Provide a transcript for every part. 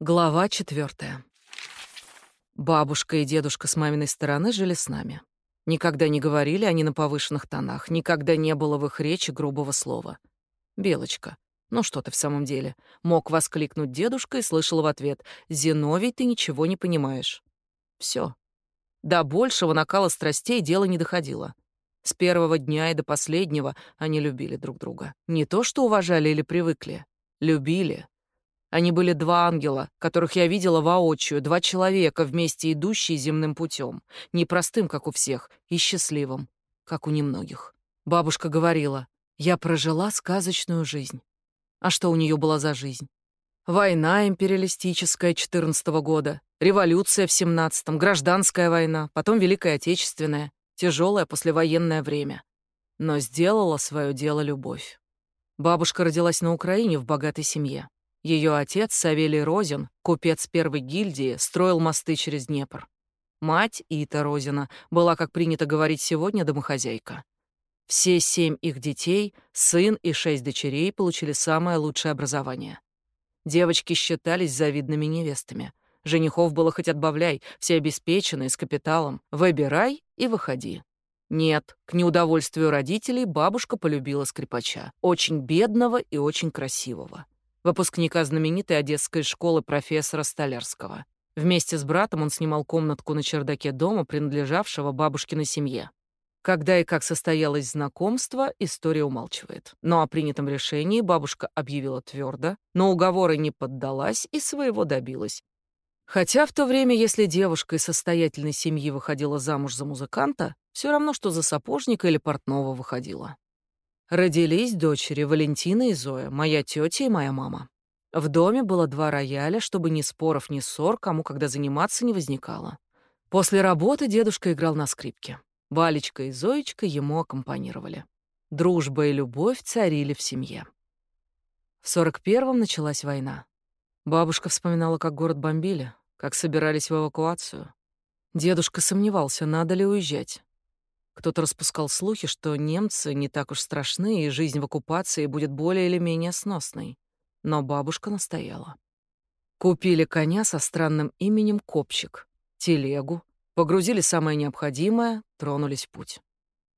Глава четвертая. Бабушка и дедушка с маминой стороны жили с нами. Никогда не говорили они на повышенных тонах, никогда не было в их речи грубого слова. «Белочка, ну что ты в самом деле?» Мог воскликнуть дедушка и слышал в ответ. «Зиновий, ты ничего не понимаешь». Все. До большего накала страстей дело не доходило. С первого дня и до последнего они любили друг друга. Не то что уважали или привыкли. Любили, они были два ангела, которых я видела воочию, два человека, вместе идущие земным путем, непростым, как у всех, и счастливым, как у немногих. Бабушка говорила, я прожила сказочную жизнь. А что у нее была за жизнь? Война империалистическая 14 -го года, революция в 17-м, гражданская война, потом Великая Отечественная, тяжелое послевоенное время. Но сделала свое дело любовь. Бабушка родилась на Украине в богатой семье. Ее отец, Савелий Розин, купец первой гильдии, строил мосты через Днепр. Мать, Ита Розина, была, как принято говорить сегодня, домохозяйка. Все семь их детей, сын и шесть дочерей получили самое лучшее образование. Девочки считались завидными невестами. Женихов было хоть отбавляй, все обеспеченные, с капиталом. Выбирай и выходи. Нет, к неудовольствию родителей бабушка полюбила скрипача. Очень бедного и очень красивого выпускника знаменитой одесской школы профессора Столярского. Вместе с братом он снимал комнатку на чердаке дома, принадлежавшего бабушкиной семье. Когда и как состоялось знакомство, история умалчивает. Но о принятом решении бабушка объявила твердо, но уговоры не поддалась и своего добилась. Хотя в то время, если девушка из состоятельной семьи выходила замуж за музыканта, все равно, что за сапожника или портного выходила. Родились дочери Валентина и Зоя, моя тетя и моя мама. В доме было два рояля, чтобы ни споров, ни ссор, кому когда заниматься не возникало. После работы дедушка играл на скрипке. Валечка и Зоечка ему аккомпанировали. Дружба и любовь царили в семье. В сорок первом началась война. Бабушка вспоминала, как город бомбили, как собирались в эвакуацию. Дедушка сомневался, надо ли уезжать. Кто-то распускал слухи, что немцы не так уж страшны, и жизнь в оккупации будет более или менее сносной. Но бабушка настояла. Купили коня со странным именем Копчик, телегу, погрузили самое необходимое, тронулись в путь.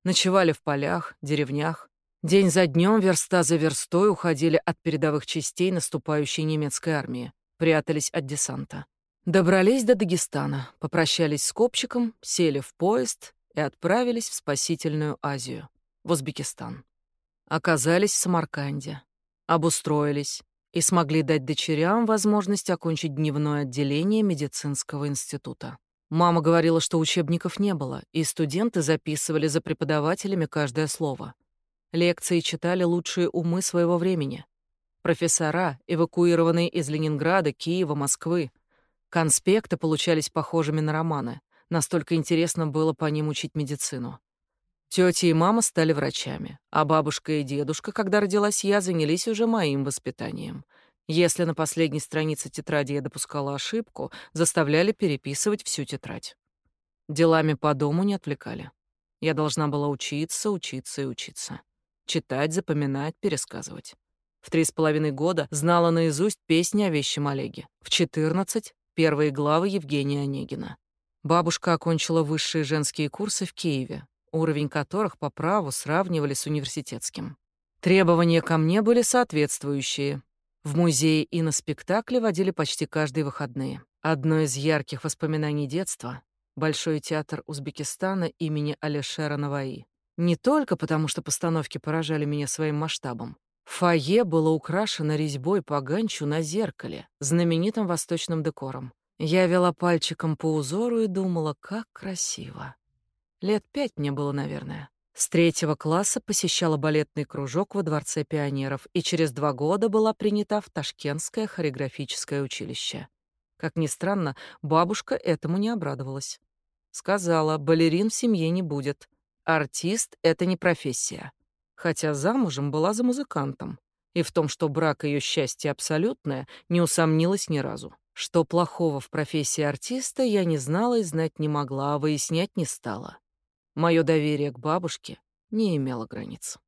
Ночевали в полях, деревнях. День за днем, верста за верстой уходили от передовых частей наступающей немецкой армии, прятались от десанта. Добрались до Дагестана, попрощались с Копчиком, сели в поезд и отправились в спасительную Азию, в Узбекистан. Оказались в Самарканде, обустроились и смогли дать дочерям возможность окончить дневное отделение медицинского института. Мама говорила, что учебников не было, и студенты записывали за преподавателями каждое слово. Лекции читали лучшие умы своего времени. Профессора, эвакуированные из Ленинграда, Киева, Москвы. Конспекты получались похожими на романы. Настолько интересно было по ним учить медицину. Тётя и мама стали врачами, а бабушка и дедушка, когда родилась я, занялись уже моим воспитанием. Если на последней странице тетради я допускала ошибку, заставляли переписывать всю тетрадь. Делами по дому не отвлекали. Я должна была учиться, учиться и учиться. Читать, запоминать, пересказывать. В три с половиной года знала наизусть песни о вещем Олеге. В четырнадцать — первые главы Евгения Онегина. Бабушка окончила высшие женские курсы в Киеве, уровень которых по праву сравнивали с университетским. Требования ко мне были соответствующие. В музее и на спектакле водили почти каждые выходные. Одно из ярких воспоминаний детства — Большой театр Узбекистана имени Алишера Наваи. Не только потому, что постановки поражали меня своим масштабом. Фойе было украшено резьбой по ганчу на зеркале, знаменитым восточным декором. Я вела пальчиком по узору и думала, как красиво. Лет пять мне было, наверное. С третьего класса посещала балетный кружок во Дворце пионеров и через два года была принята в Ташкентское хореографическое училище. Как ни странно, бабушка этому не обрадовалась. Сказала, балерин в семье не будет. Артист — это не профессия. Хотя замужем была за музыкантом. И в том, что брак ее счастье абсолютное, не усомнилась ни разу. Что плохого в профессии артиста, я не знала и знать не могла, а выяснять не стала. Мое доверие к бабушке не имело границ.